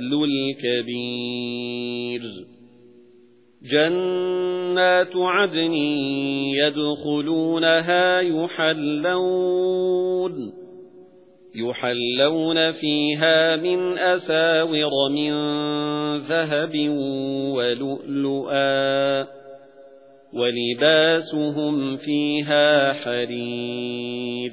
الْكَبِيرُ. جَنَّاتُ عَدْنٍ يَدْخُلُونَهَا يُحَلَّوْنَ يُحَلَّوْنَ فِيهَا مِنْ أَسَاوِرَ مِنْ ذَهَبٍ وَلُؤْلُؤًا وَلِبَاسُهُمْ فِيهَا حَرِيرٌ.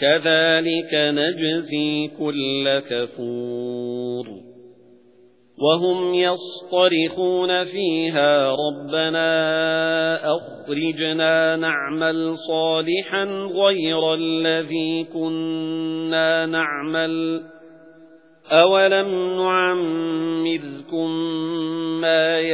كَذَلِكَ نَجْزِي كُلَّ كَفُورٍ وَهُمْ يَصْطَرِخُونَ فِيهَا رَبَّنَا أَخْرِجْنَا نَعْمَلْ صَالِحًا غَيْرَ الَّذِي كُنَّا نَعْمَلُ أَوَلَمْ نُعَمِّرْكُم مَّا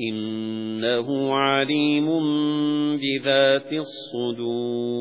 إِنَّهُ عَلِيمٌ بِذَاتِ الصُّدُورِ